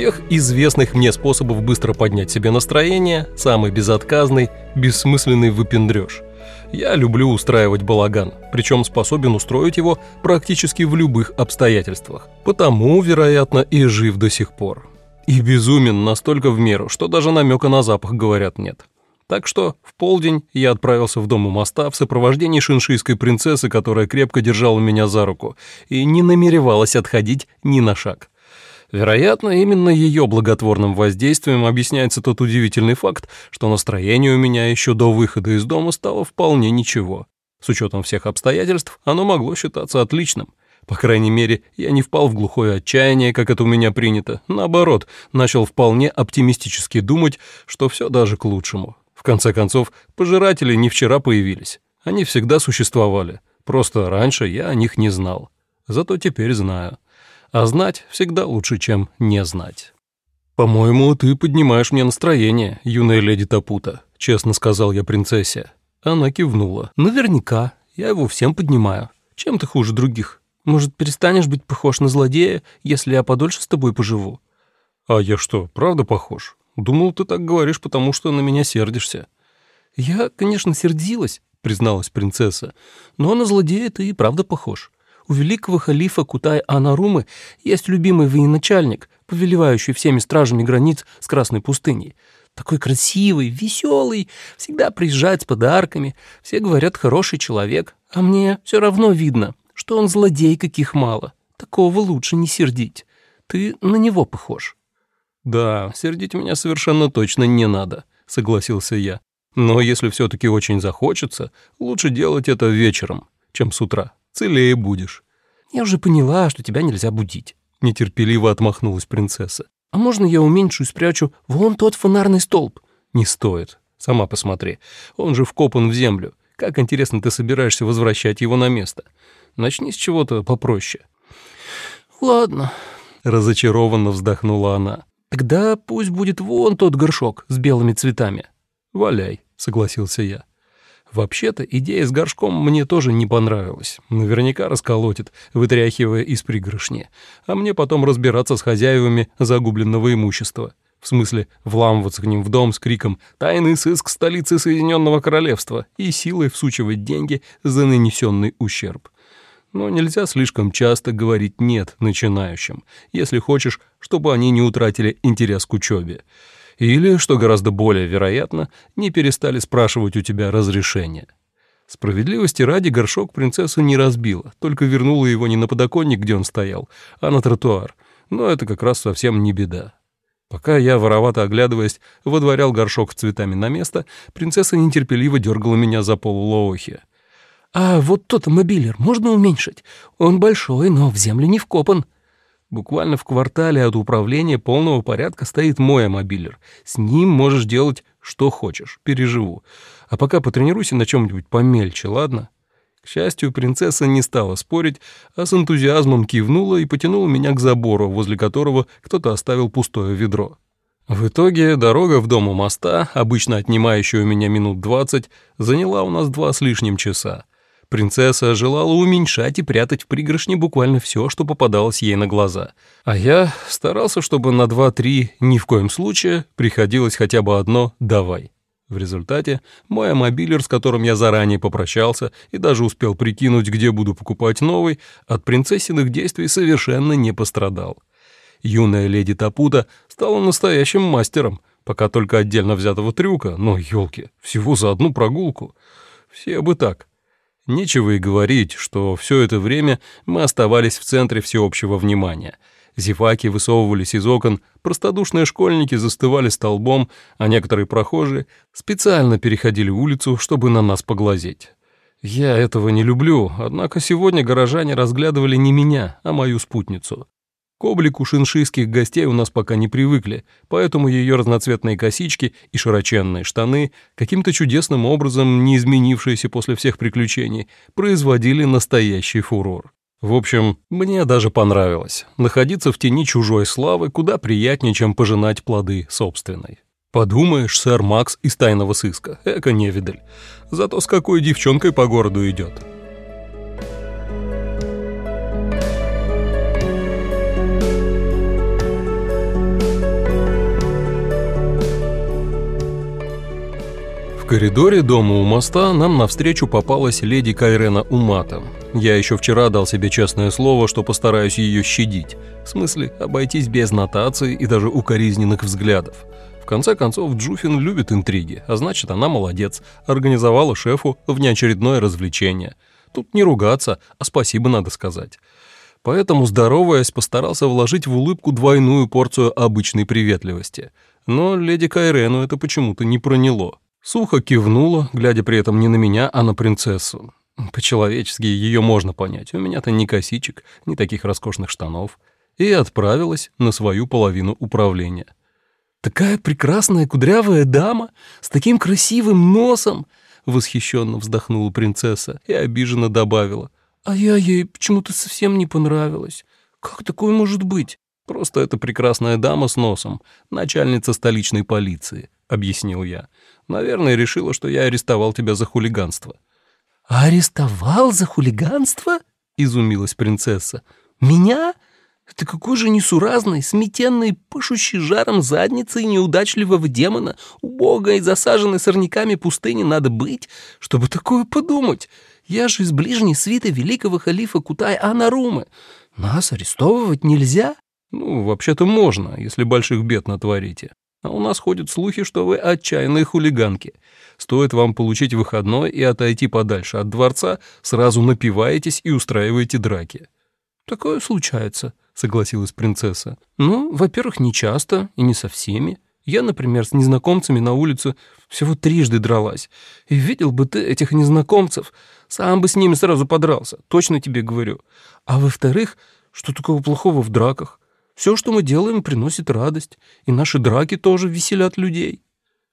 Всех известных мне способов быстро поднять себе настроение, самый безотказный – бессмысленный выпендрёж. Я люблю устраивать балаган, причем способен устроить его практически в любых обстоятельствах. Потому, вероятно, и жив до сих пор. И безумен настолько в меру, что даже намека на запах, говорят, нет. Так что в полдень я отправился в дом у моста в сопровождении шиншийской принцессы, которая крепко держала меня за руку и не намеревалась отходить ни на шаг. Вероятно, именно ее благотворным воздействием объясняется тот удивительный факт, что настроение у меня еще до выхода из дома стало вполне ничего. С учетом всех обстоятельств оно могло считаться отличным. По крайней мере, я не впал в глухое отчаяние, как это у меня принято. Наоборот, начал вполне оптимистически думать, что все даже к лучшему. В конце концов, пожиратели не вчера появились. Они всегда существовали. Просто раньше я о них не знал. Зато теперь знаю. А знать всегда лучше, чем не знать. «По-моему, ты поднимаешь мне настроение, юная леди Тапута», — честно сказал я принцессе. Она кивнула. «Наверняка. Я его всем поднимаю. Чем ты хуже других? Может, перестанешь быть похож на злодея, если я подольше с тобой поживу?» «А я что, правда похож? Думал, ты так говоришь, потому что на меня сердишься». «Я, конечно, сердилась», — призналась принцесса, «но на злодея ты и правда похож. У великого халифа Кутай-Анарумы есть любимый военачальник, повелевающий всеми стражами границ с Красной пустыней. Такой красивый, веселый, всегда приезжает с подарками. Все говорят, хороший человек, а мне все равно видно, что он злодей каких мало. Такого лучше не сердить. Ты на него похож». «Да, сердить меня совершенно точно не надо», — согласился я. «Но если все-таки очень захочется, лучше делать это вечером, чем с утра» целее будешь». «Я уже поняла, что тебя нельзя будить», — нетерпеливо отмахнулась принцесса. «А можно я уменьшу и спрячу вон тот фонарный столб?» «Не стоит. Сама посмотри. Он же вкопан в землю. Как интересно ты собираешься возвращать его на место? Начни с чего-то попроще». «Ладно», — разочарованно вздохнула она. «Тогда пусть будет вон тот горшок с белыми цветами». «Валяй», — согласился я. Вообще-то идея с горшком мне тоже не понравилась. Наверняка расколотит, вытряхивая из пригоршни. А мне потом разбираться с хозяевами загубленного имущества. В смысле, вламываться к ним в дом с криком «Тайный сыск столицы Соединенного Королевства» и силой всучивать деньги за нанесенный ущерб. Но нельзя слишком часто говорить «нет» начинающим, если хочешь, чтобы они не утратили интерес к учебе. Или, что гораздо более вероятно, не перестали спрашивать у тебя разрешения. Справедливости ради горшок принцесса не разбила, только вернула его не на подоконник, где он стоял, а на тротуар. Но это как раз совсем не беда. Пока я, воровато оглядываясь, выдворял горшок с цветами на место, принцесса нетерпеливо дергала меня за полу. «А вот тот мобилер можно уменьшить? Он большой, но в землю не вкопан». Буквально в квартале от управления полного порядка стоит мой мобилер. С ним можешь делать что хочешь, переживу. А пока потренируйся на чем-нибудь помельче, ладно?» К счастью, принцесса не стала спорить, а с энтузиазмом кивнула и потянула меня к забору, возле которого кто-то оставил пустое ведро. В итоге дорога в дом у моста, обычно отнимающая у меня минут двадцать, заняла у нас два с лишним часа. Принцесса желала уменьшать и прятать в пригоршне буквально все, что попадалось ей на глаза. А я старался, чтобы на два-три ни в коем случае приходилось хотя бы одно «давай». В результате мой мобилер, с которым я заранее попрощался и даже успел прикинуть, где буду покупать новый, от принцессиных действий совершенно не пострадал. Юная леди Тапута стала настоящим мастером, пока только отдельно взятого трюка, но, елки, всего за одну прогулку. Все бы так. Нечего и говорить, что все это время мы оставались в центре всеобщего внимания. Зеваки высовывались из окон, простодушные школьники застывали столбом, а некоторые прохожие специально переходили улицу, чтобы на нас поглазеть. Я этого не люблю, однако сегодня горожане разглядывали не меня, а мою спутницу. К облику шиншийских гостей у нас пока не привыкли, поэтому ее разноцветные косички и широченные штаны, каким-то чудесным образом не изменившиеся после всех приключений, производили настоящий фурор. В общем, мне даже понравилось. Находиться в тени чужой славы куда приятнее, чем пожинать плоды собственной. Подумаешь, сэр Макс из тайного сыска, эко невидаль. Зато с какой девчонкой по городу идет. Коридоре дома у моста нам навстречу попалась леди Кайрена Умата. Я еще вчера дал себе честное слово, что постараюсь ее щадить. В смысле, обойтись без нотации и даже укоризненных взглядов. В конце концов, Джуфин любит интриги, а значит, она молодец, организовала шефу внеочередное развлечение. Тут не ругаться, а спасибо надо сказать. Поэтому, здороваясь, постарался вложить в улыбку двойную порцию обычной приветливости. Но леди Кайрену это почему-то не проняло. Сухо кивнула, глядя при этом не на меня, а на принцессу. По-человечески ее можно понять. У меня-то ни косичек, ни таких роскошных штанов. И отправилась на свою половину управления. «Такая прекрасная кудрявая дама с таким красивым носом!» Восхищенно вздохнула принцесса и обиженно добавила. «А я ей почему-то совсем не понравилась. Как такое может быть?» «Просто это прекрасная дама с носом, начальница столичной полиции», — объяснил я. Наверное, решила, что я арестовал тебя за хулиганство». «Арестовал за хулиганство?» — изумилась принцесса. «Меня? Ты какой же несуразный, сметенный, пышущий жаром задницей неудачливого демона, убогой, засаженной сорняками пустыни надо быть, чтобы такое подумать. Я же из ближней свиты великого халифа Кутай-Анарумы. Нас арестовывать нельзя?» «Ну, вообще-то можно, если больших бед натворите. А у нас ходят слухи, что вы отчаянные хулиганки. Стоит вам получить выходной и отойти подальше от дворца, сразу напиваетесь и устраиваете драки». «Такое случается», — согласилась принцесса. «Ну, во-первых, не часто и не со всеми. Я, например, с незнакомцами на улице всего трижды дралась. И видел бы ты этих незнакомцев, сам бы с ними сразу подрался, точно тебе говорю. А во-вторых, что такого плохого в драках? Все, что мы делаем, приносит радость, и наши драки тоже веселят людей».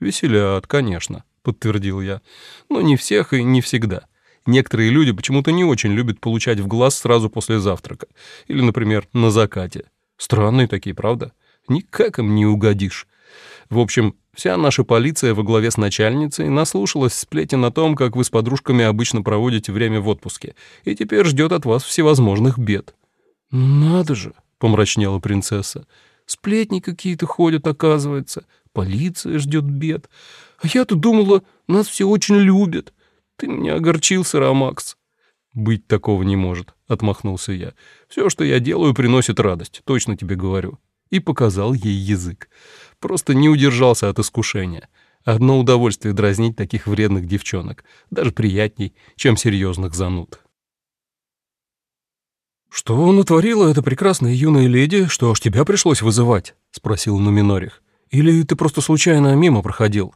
«Веселят, конечно», — подтвердил я. «Но не всех и не всегда. Некоторые люди почему-то не очень любят получать в глаз сразу после завтрака. Или, например, на закате. Странные такие, правда? Никак им не угодишь. В общем, вся наша полиция во главе с начальницей наслушалась сплетен о том, как вы с подружками обычно проводите время в отпуске, и теперь ждет от вас всевозможных бед». «Надо же!» Помрачнела принцесса. «Сплетни какие-то ходят, оказывается. Полиция ждет бед. А я-то думала, нас все очень любят. Ты меня огорчил, Сарамакс». «Быть такого не может», — отмахнулся я. «Все, что я делаю, приносит радость, точно тебе говорю». И показал ей язык. Просто не удержался от искушения. Одно удовольствие дразнить таких вредных девчонок. Даже приятней, чем серьезных зануд. «Что натворила эта прекрасная юная леди, что аж тебя пришлось вызывать?» — спросил Нуминорих. «Или ты просто случайно мимо проходил?»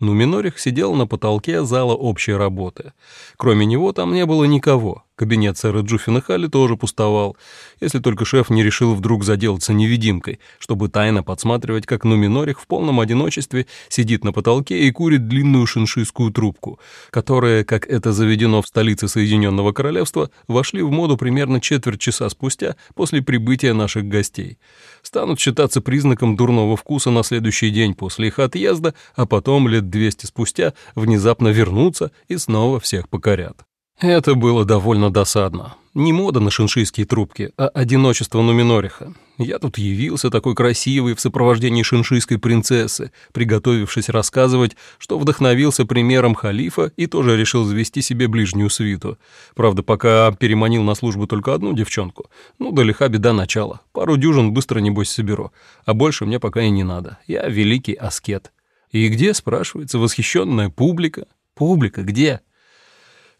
Нуминорих сидел на потолке зала общей работы. Кроме него там не было никого. Кабинет сэра Джуффина Халли тоже пустовал, если только шеф не решил вдруг заделаться невидимкой, чтобы тайно подсматривать, как Нуминорих в полном одиночестве сидит на потолке и курит длинную шиншийскую трубку, которая, как это заведено в столице Соединенного Королевства, вошли в моду примерно четверть часа спустя после прибытия наших гостей. Станут считаться признаком дурного вкуса на следующий день после их отъезда, а потом лет 200 спустя внезапно вернутся и снова всех покорят. Это было довольно досадно. Не мода на шиншийские трубки, а одиночество Нуминориха. Я тут явился такой красивый в сопровождении шиншийской принцессы, приготовившись рассказывать, что вдохновился примером халифа и тоже решил завести себе ближнюю свиту. Правда, пока переманил на службу только одну девчонку. Ну, да беда начала. Пару дюжин быстро, небось, соберу. А больше мне пока и не надо. Я великий аскет. И где, спрашивается, восхищенная публика? Публика где?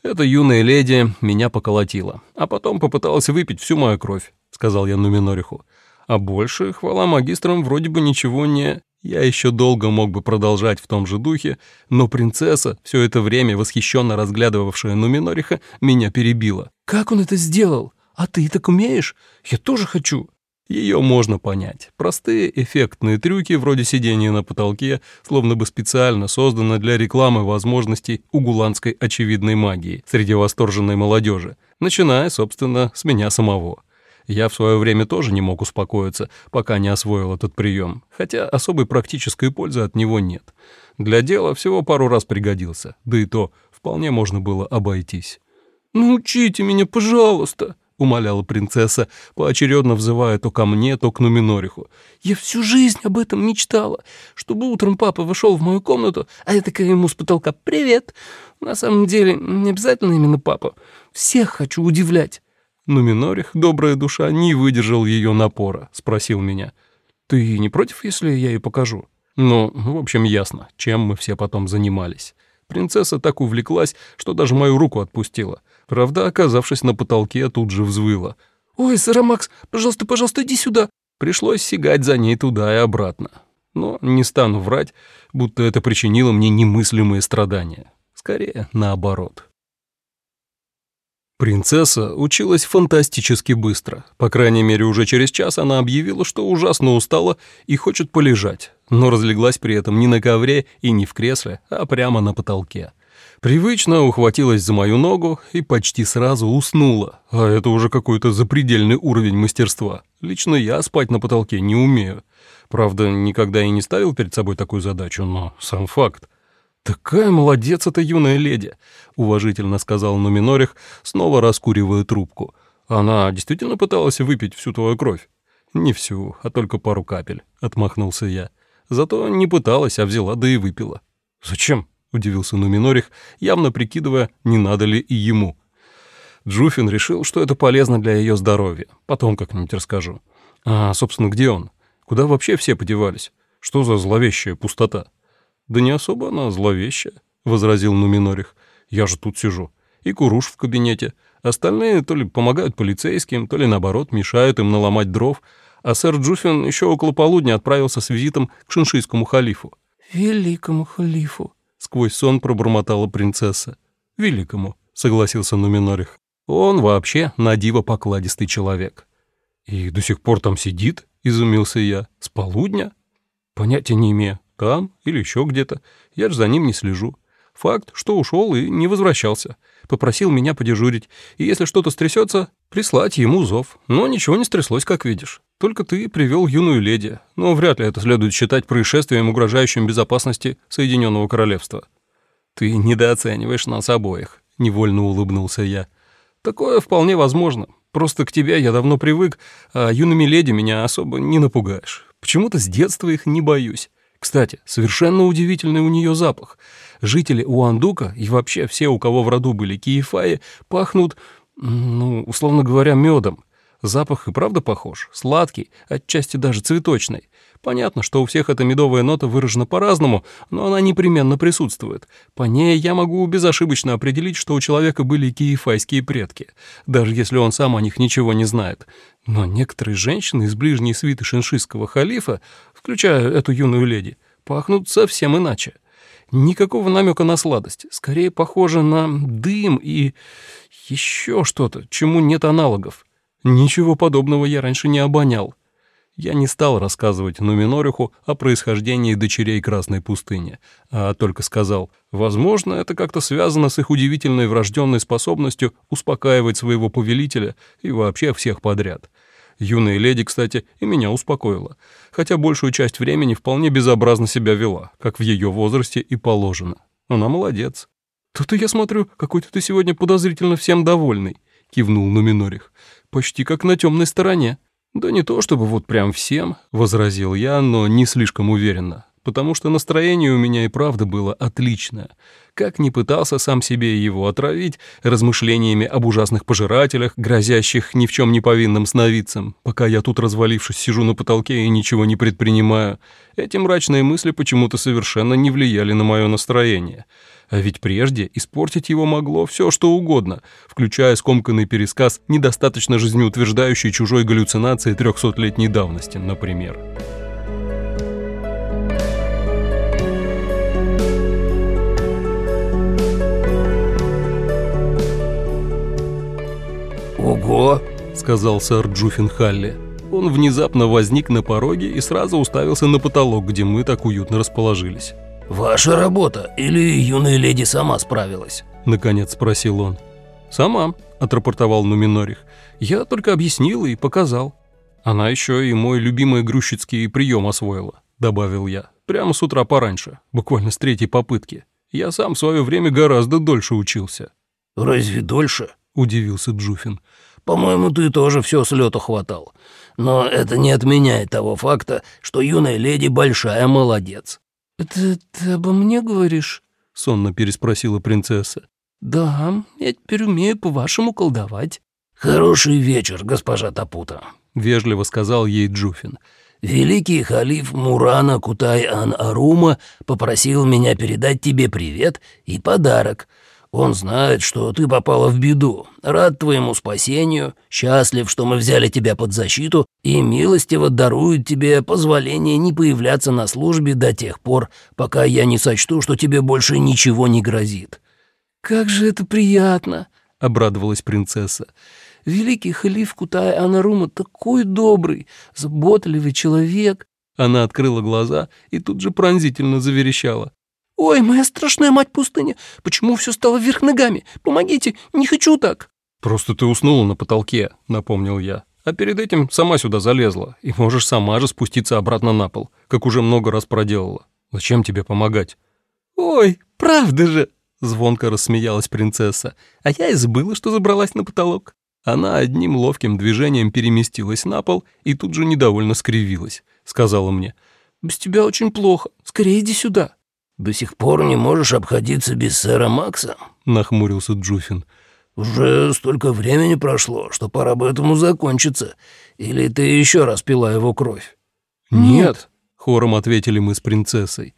Эта юная леди меня поколотила, а потом попыталась выпить всю мою кровь, сказал я Нуминориху. А больше, хвала магистрам, вроде бы ничего не... Я еще долго мог бы продолжать в том же духе, но принцесса, все это время восхищенно разглядывавшая Нуминориха, меня перебила. «Как он это сделал? А ты так умеешь? Я тоже хочу!» Ее можно понять. Простые эффектные трюки, вроде сидения на потолке, словно бы специально созданы для рекламы возможностей угуланской очевидной магии среди восторженной молодежи, начиная, собственно, с меня самого. Я в свое время тоже не мог успокоиться, пока не освоил этот прием, хотя особой практической пользы от него нет. Для дела всего пару раз пригодился, да и то вполне можно было обойтись. «Научите меня, пожалуйста!» — умоляла принцесса, поочередно взывая то ко мне, то к Нуминориху. «Я всю жизнь об этом мечтала, чтобы утром папа вошел в мою комнату, а я такая ему с потолка «Привет!» На самом деле, не обязательно именно папа. Всех хочу удивлять». Нуминорих, добрая душа, не выдержал ее напора, спросил меня. «Ты не против, если я ей покажу?» Ну, в общем, ясно, чем мы все потом занимались. Принцесса так увлеклась, что даже мою руку отпустила. Правда, оказавшись на потолке, тут же взвыла. «Ой, Сарамакс, пожалуйста, пожалуйста, иди сюда!» Пришлось сигать за ней туда и обратно. Но не стану врать, будто это причинило мне немыслимые страдания. Скорее, наоборот. Принцесса училась фантастически быстро. По крайней мере, уже через час она объявила, что ужасно устала и хочет полежать, но разлеглась при этом не на ковре и не в кресле, а прямо на потолке. Привычно ухватилась за мою ногу и почти сразу уснула, а это уже какой-то запредельный уровень мастерства. Лично я спать на потолке не умею. Правда, никогда и не ставил перед собой такую задачу, но сам факт. «Такая молодец эта юная леди», — уважительно сказал Нуминорих, снова раскуривая трубку. «Она действительно пыталась выпить всю твою кровь?» «Не всю, а только пару капель», — отмахнулся я. «Зато не пыталась, а взяла, да и выпила». «Зачем?» — удивился Нуминорих, явно прикидывая, не надо ли и ему. Джуфин решил, что это полезно для ее здоровья. Потом как-нибудь расскажу. А, собственно, где он? Куда вообще все подевались? Что за зловещая пустота?» «Да не особо она зловещая», — возразил Нуминорих. «Я же тут сижу. И Куруш в кабинете. Остальные то ли помогают полицейским, то ли, наоборот, мешают им наломать дров. А сэр Джуфин еще около полудня отправился с визитом к шиншийскому халифу». «Великому халифу», — сквозь сон пробормотала принцесса. «Великому», — согласился Нуминорих. «Он вообще на диво покладистый человек». «И до сих пор там сидит?» — изумился я. «С полудня?» «Понятия не имею. Там или еще где-то. Я же за ним не слежу. Факт, что ушел и не возвращался. Попросил меня подежурить, и если что-то стрясется, прислать ему зов. Но ничего не стряслось, как видишь. Только ты привел юную леди, но вряд ли это следует считать происшествием, угрожающим безопасности Соединенного Королевства. Ты недооцениваешь нас обоих, невольно улыбнулся я. Такое вполне возможно. Просто к тебе я давно привык, а юными леди меня особо не напугаешь. Почему-то с детства их не боюсь. Кстати, совершенно удивительный у нее запах. Жители Уандука и вообще все, у кого в роду были киефаи, пахнут, ну, условно говоря, медом. Запах и правда похож, сладкий, отчасти даже цветочный. Понятно, что у всех эта медовая нота выражена по-разному, но она непременно присутствует. По ней я могу безошибочно определить, что у человека были киефайские предки, даже если он сам о них ничего не знает. Но некоторые женщины из ближней свиты шиншистского халифа, включая эту юную леди, пахнут совсем иначе. Никакого намека на сладость, скорее похоже на дым и еще что-то, чему нет аналогов. Ничего подобного я раньше не обонял. Я не стал рассказывать Нуминориху о происхождении дочерей Красной пустыни, а только сказал, возможно, это как-то связано с их удивительной врожденной способностью успокаивать своего повелителя и вообще всех подряд. Юная леди, кстати, и меня успокоила, хотя большую часть времени вполне безобразно себя вела, как в ее возрасте и положено. Она молодец. «То-то я смотрю, какой-то ты сегодня подозрительно всем довольный», — кивнул Нуминорих почти как на темной стороне». «Да не то чтобы вот прям всем», — возразил я, но не слишком уверенно, потому что настроение у меня и правда было отличное. Как ни пытался сам себе его отравить размышлениями об ужасных пожирателях, грозящих ни в чем не повинным сновидцам, пока я тут, развалившись, сижу на потолке и ничего не предпринимаю, эти мрачные мысли почему-то совершенно не влияли на мое настроение. А ведь прежде испортить его могло все, что угодно, включая скомканный пересказ недостаточно жизнеутверждающей чужой галлюцинации трехсотлетней давности, например. «Ого!» — сказал сэр Джуффин Халли. Он внезапно возник на пороге и сразу уставился на потолок, где мы так уютно расположились. «Ваша работа или юная леди сама справилась?» — наконец спросил он. «Сама», — отрапортовал Нуминорих. «Я только объяснил и показал». «Она еще и мой любимый грузчицкий прием освоила», — добавил я. «Прямо с утра пораньше, буквально с третьей попытки. Я сам в свое время гораздо дольше учился». «Разве дольше?» — удивился Джуфин. По-моему, ты тоже все с лету хватал. Но это не отменяет того факта, что юная леди большая молодец». «Это ты обо мне говоришь?» — сонно переспросила принцесса. «Да, я теперь умею по-вашему колдовать». «Хороший вечер, госпожа Тапута», — вежливо сказал ей Джуфин. «Великий халиф Мурана Кутай-Ан-Арума попросил меня передать тебе привет и подарок — он знает, что ты попала в беду, рад твоему спасению, счастлив, что мы взяли тебя под защиту и милостиво дарует тебе позволение не появляться на службе до тех пор, пока я не сочту, что тебе больше ничего не грозит». «Как же это приятно!» — обрадовалась принцесса. «Великий халиф Кутай Анарума такой добрый, заботливый человек!» Она открыла глаза и тут же пронзительно заверещала. «Ой, моя страшная мать пустыня! Почему все стало вверх ногами? Помогите, не хочу так!» «Просто ты уснула на потолке», — напомнил я. «А перед этим сама сюда залезла, и можешь сама же спуститься обратно на пол, как уже много раз проделала. Зачем тебе помогать?» «Ой, правда же!» — звонко рассмеялась принцесса. «А я и забыла, что забралась на потолок». Она одним ловким движением переместилась на пол и тут же недовольно скривилась. Сказала мне, «Без тебя очень плохо. Скорее иди сюда». «До сих пор не можешь обходиться без сэра Макса?» — нахмурился Джуфин. «Уже столько времени прошло, что пора бы этому закончиться. Или ты еще раз пила его кровь?» «Нет», — хором ответили мы с принцессой.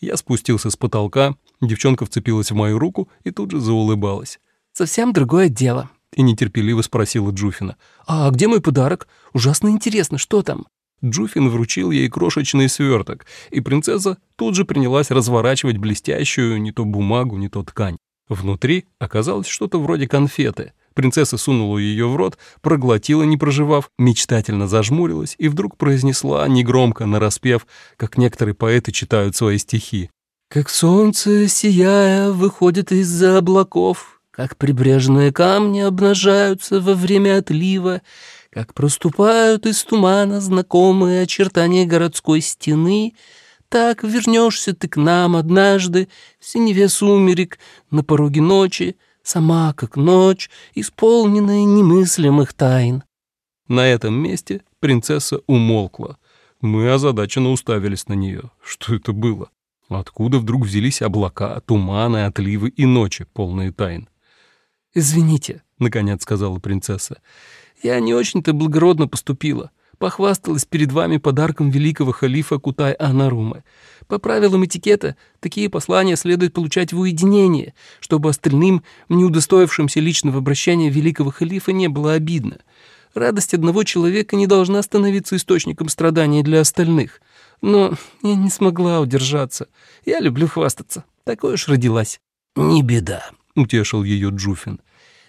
Я спустился с потолка, девчонка вцепилась в мою руку и тут же заулыбалась. «Совсем другое дело», — и нетерпеливо спросила Джуфина. «А где мой подарок? Ужасно интересно, что там?» Джуфин вручил ей крошечный сверток, и принцесса тут же принялась разворачивать блестящую не то бумагу, не то ткань. Внутри оказалось что-то вроде конфеты. Принцесса сунула ее в рот, проглотила, не проживав, мечтательно зажмурилась и вдруг произнесла негромко, нараспев, как некоторые поэты читают свои стихи. «Как солнце, сияя, выходит из-за облаков, как прибрежные камни обнажаются во время отлива, как проступают из тумана знакомые очертания городской стены, так вернешься ты к нам однажды в синеве сумерек на пороге ночи, сама как ночь, исполненная немыслимых тайн. На этом месте принцесса умолкла. Мы озадаченно уставились на нее. Что это было? Откуда вдруг взялись облака, туманы, отливы и ночи, полные тайн? «Извините», — наконец сказала принцесса, — я не очень-то благородно поступила. Похвасталась перед вами подарком великого халифа Кутай-Анарумы. По правилам этикета, такие послания следует получать в уединении, чтобы остальным, не удостоившимся личного обращения великого халифа, не было обидно. Радость одного человека не должна становиться источником страданий для остальных. Но я не смогла удержаться. Я люблю хвастаться. Такой уж родилась. «Не беда», — утешил ее Джуфин.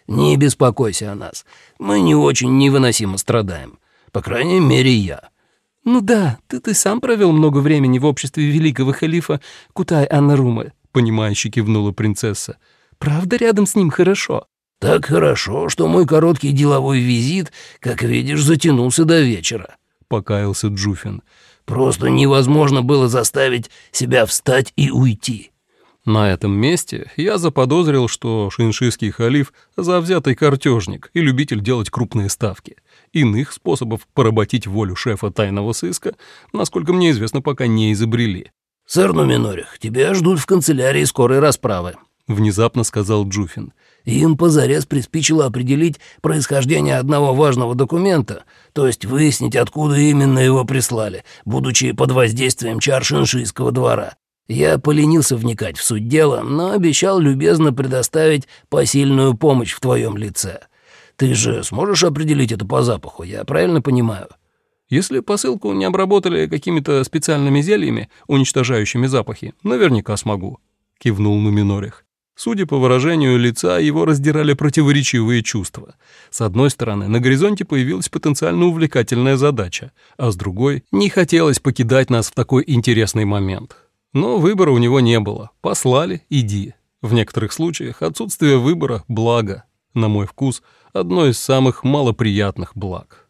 Не беспокойся о нас. Мы не очень невыносимо страдаем. По крайней мере, я». «Ну да, ты, ты сам провел много времени в обществе великого халифа Кутай-Аннарумы», — понимающе кивнула принцесса. «Правда, рядом с ним хорошо?» «Так хорошо, что мой короткий деловой визит, как видишь, затянулся до вечера», — покаялся Джуфин. «Просто невозможно было заставить себя встать и уйти». На этом месте я заподозрил, что шиншийский халиф – завзятый картежник и любитель делать крупные ставки. Иных способов поработить волю шефа тайного сыска, насколько мне известно, пока не изобрели. «Сэр Нуминорих, тебя ждут в канцелярии скорой расправы», — внезапно сказал Джуфин. «Им позарез приспичило определить происхождение одного важного документа, то есть выяснить, откуда именно его прислали, будучи под воздействием чар шиншийского двора. Я поленился вникать в суть дела, но обещал любезно предоставить посильную помощь в твоем лице. Ты же сможешь определить это по запаху, я правильно понимаю?» «Если посылку не обработали какими-то специальными зельями, уничтожающими запахи, наверняка смогу», — кивнул Нуминорих. Судя по выражению лица, его раздирали противоречивые чувства. С одной стороны, на горизонте появилась потенциально увлекательная задача, а с другой, не хотелось покидать нас в такой интересный момент. Но выбора у него не было. Послали – иди. В некоторых случаях отсутствие выбора – благо. На мой вкус, одно из самых малоприятных благ.